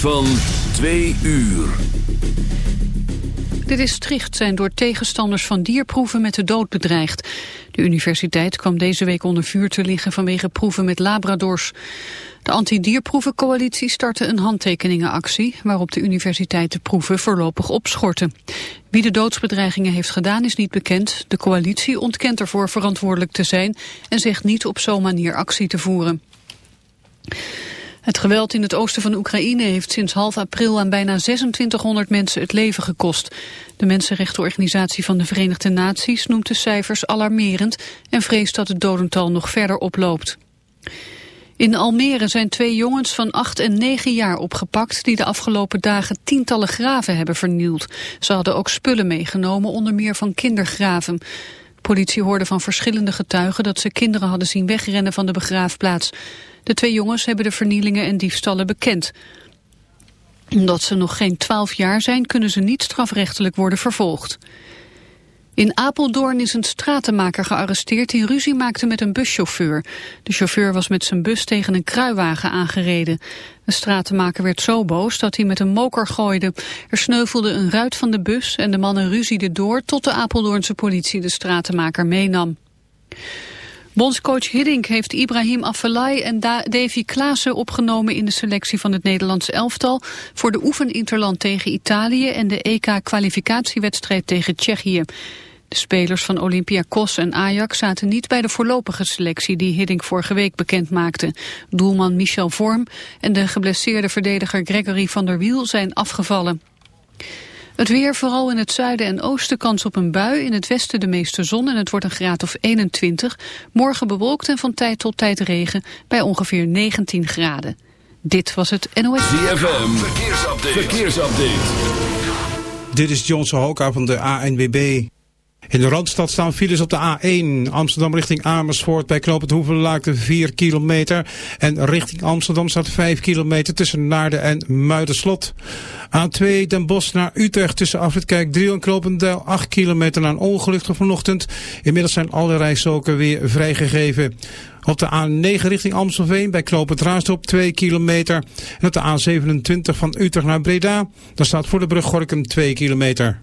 van twee uur. Dit is Tricht zijn door tegenstanders van dierproeven met de dood bedreigd. De universiteit kwam deze week onder vuur te liggen vanwege proeven met labradors. De anti-dierproevencoalitie startte een handtekeningenactie... waarop de universiteit de proeven voorlopig opschorten. Wie de doodsbedreigingen heeft gedaan is niet bekend. De coalitie ontkent ervoor verantwoordelijk te zijn... en zegt niet op zo'n manier actie te voeren. Het geweld in het oosten van Oekraïne heeft sinds half april aan bijna 2600 mensen het leven gekost. De Mensenrechtenorganisatie van de Verenigde Naties noemt de cijfers alarmerend en vreest dat het dodental nog verder oploopt. In Almere zijn twee jongens van 8 en 9 jaar opgepakt die de afgelopen dagen tientallen graven hebben vernield. Ze hadden ook spullen meegenomen, onder meer van kindergraven. Politie hoorde van verschillende getuigen dat ze kinderen hadden zien wegrennen van de begraafplaats. De twee jongens hebben de vernielingen en diefstallen bekend. Omdat ze nog geen 12 jaar zijn, kunnen ze niet strafrechtelijk worden vervolgd. In Apeldoorn is een stratenmaker gearresteerd die ruzie maakte met een buschauffeur. De chauffeur was met zijn bus tegen een kruiwagen aangereden. De stratenmaker werd zo boos dat hij met een moker gooide. Er sneuvelde een ruit van de bus en de mannen ruzieden door tot de Apeldoornse politie de stratenmaker meenam. Bondscoach Hiddink heeft Ibrahim Afellay en Davy Klaassen opgenomen in de selectie van het Nederlands elftal voor de oefeninterland tegen Italië en de EK-kwalificatiewedstrijd tegen Tsjechië. De spelers van Olympiakos en Ajax zaten niet bij de voorlopige selectie die Hiddink vorige week bekend maakte. Doelman Michel Vorm en de geblesseerde verdediger Gregory van der Wiel zijn afgevallen. Het weer, vooral in het zuiden en oosten kans op een bui. In het westen de meeste zon en het wordt een graad of 21. Morgen bewolkt en van tijd tot tijd regen bij ongeveer 19 graden. Dit was het NOS. ZFM, verkeersupdate. verkeersupdate. Dit is Johnson Hoka van de ANWB. In de Randstad staan files op de A1 Amsterdam richting Amersfoort bij Knoop het 4 kilometer. En richting Amsterdam staat 5 kilometer tussen Naarden en Muiderslot. A2 Den Bosch naar Utrecht tussen Afritkijk 3 en Knopendijl 8 kilometer naar een ongeluk vanochtend. Inmiddels zijn alle rijstroken weer vrijgegeven. Op de A9 richting Amstelveen bij Knoopend Raasdorp 2 kilometer. En op de A27 van Utrecht naar Breda. Daar staat voor de brug Gorkum 2 kilometer.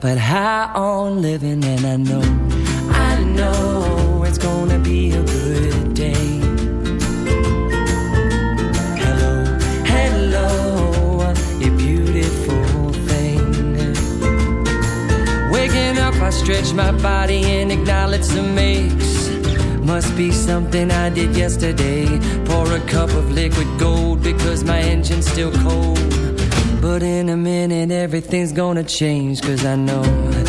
but high on living wanna change cause I know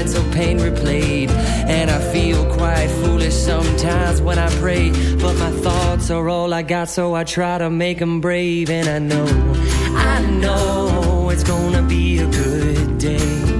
until pain replayed. And I feel quite foolish sometimes when I pray. But my thoughts are all I got, so I try to make them brave. And I know, I know it's gonna be a good day.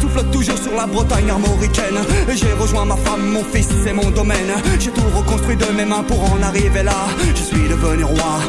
souffle toujours sur la Bretagne armoricaine. J'ai rejoint ma femme, mon fils et mon domaine. J'ai tout reconstruit de mes mains pour en arriver là. Je suis devenu roi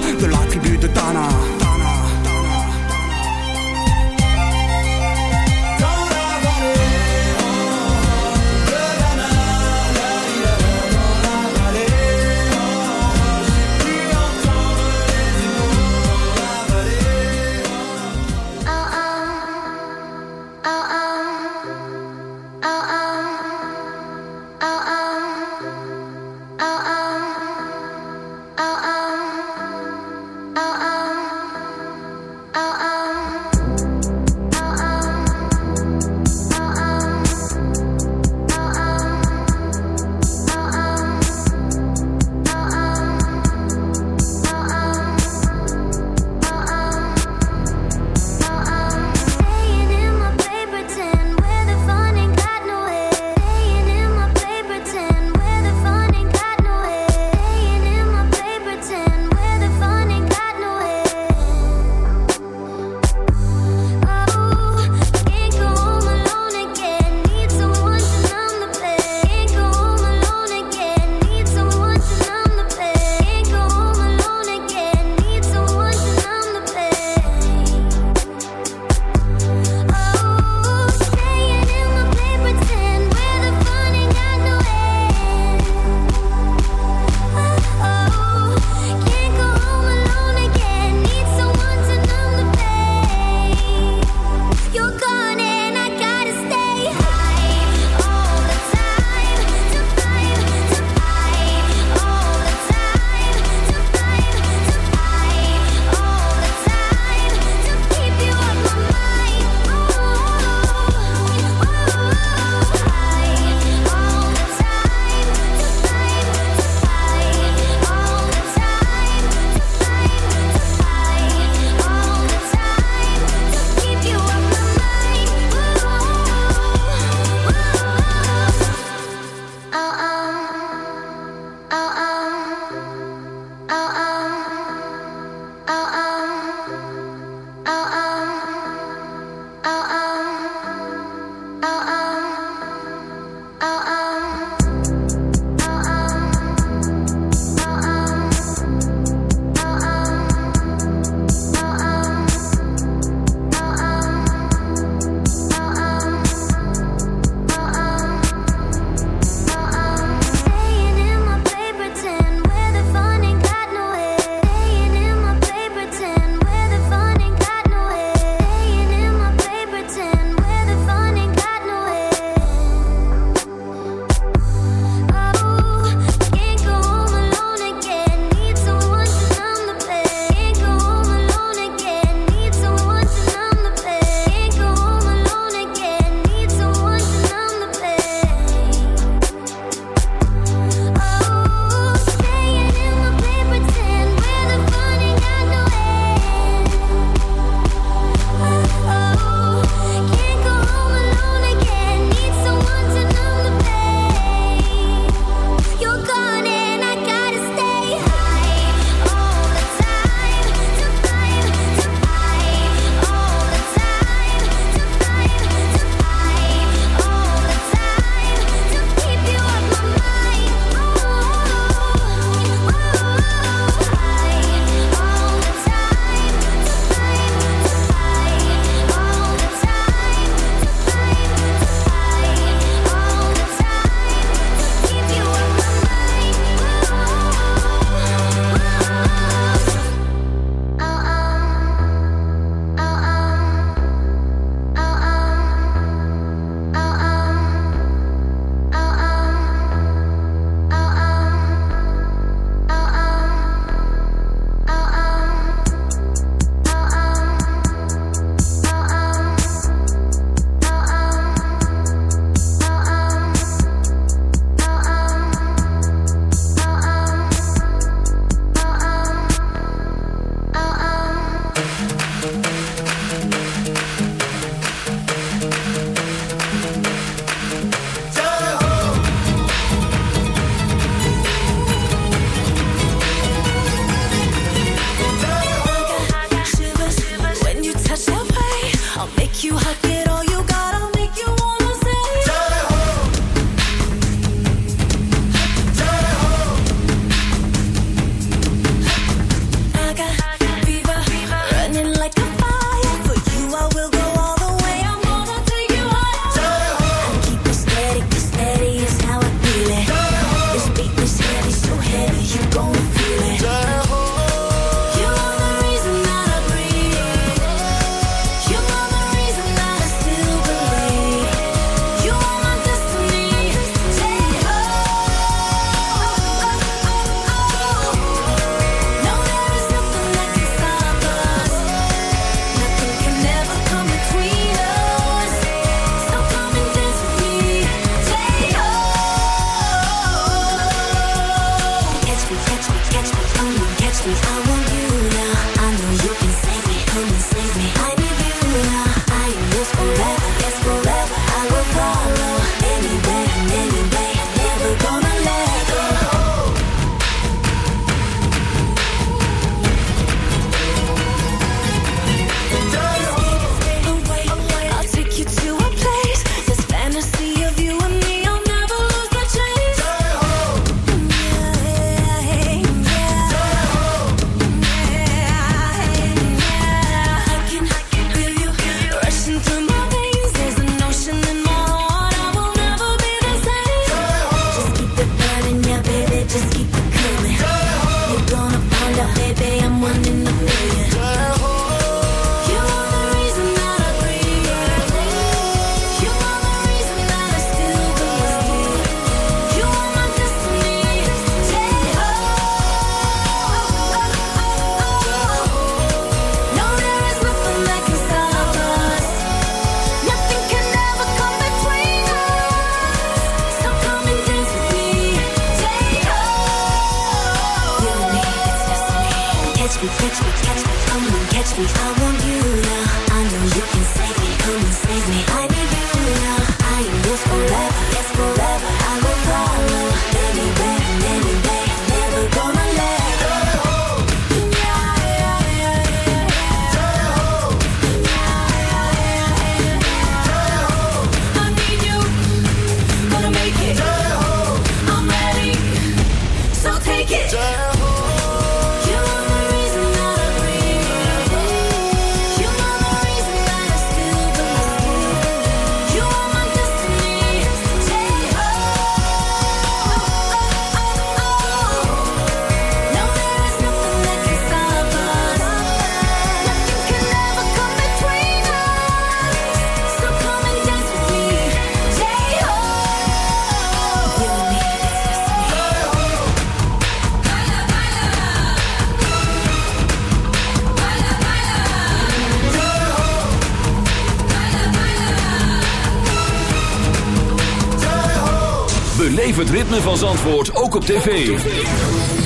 ritme van Zandvoort ook op tv.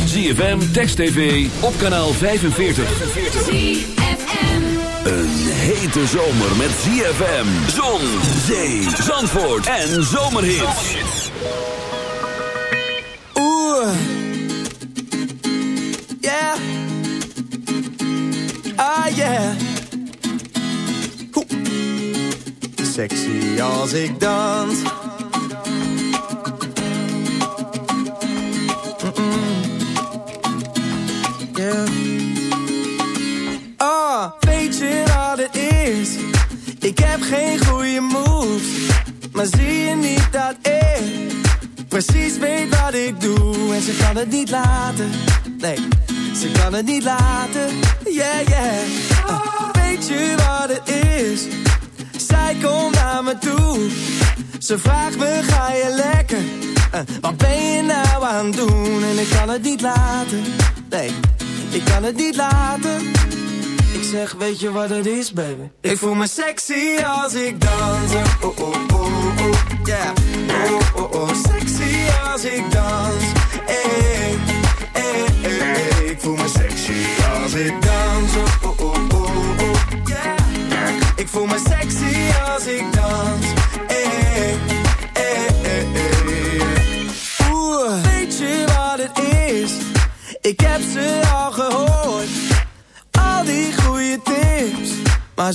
ZFM, Text TV, op kanaal 45. Een hete zomer met ZFM. Zon, zee, Zandvoort en zomerhits. Oeh. Yeah. Ah, yeah. Sexy als ik dans het laten. Ik zeg weet je wat het is baby? Ik voel me sexy als ik dans. Oh, oh.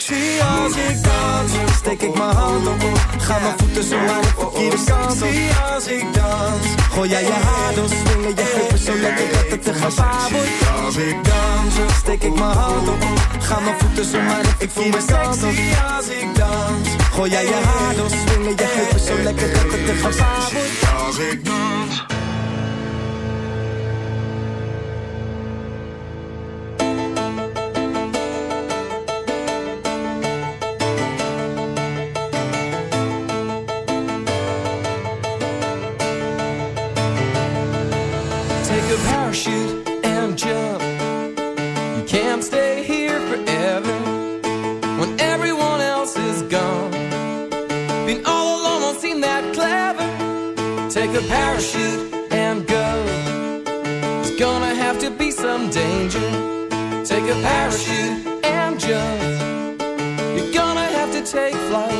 sexy als ik dans. Steek ik mijn hand op. Ga mijn voeten zo maar de verkeerde kant op. als ik dans. Gooi jij je haar door, swingen je heupen zo lekker dat het te gevaar wordt. Als ik dans, steek ik mijn hand op. Ga mijn voeten zo maar de verkeerde kant op. als ik dans. Gooi jij je haar door, swingen je heupen zo lekker dat het te gevaar wordt. Als ik dans. A parachute and go. There's gonna have to be some danger. Take a parachute and jump. You're gonna have to take flight.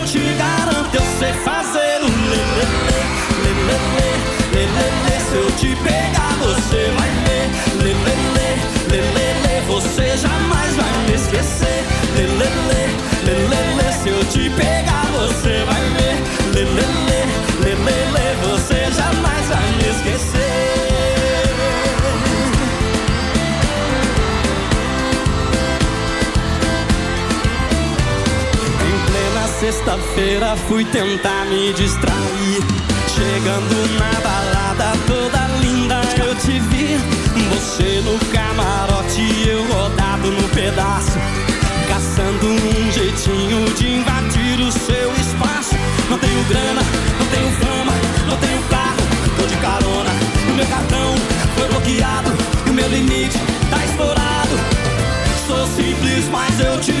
você jamais vai me esquecer. lelele, lê, lê, lê, lê, se eu te pegar, você vai ver. Lê, lê, lê, lê, lê, lê, você jamais vai me esquecer. Em plena sexta-feira fui tentar me distrair. Chegando na balada toda linda, eu te vi. Você no camarote limite tá estourado. Sou simples, mas eu te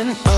oh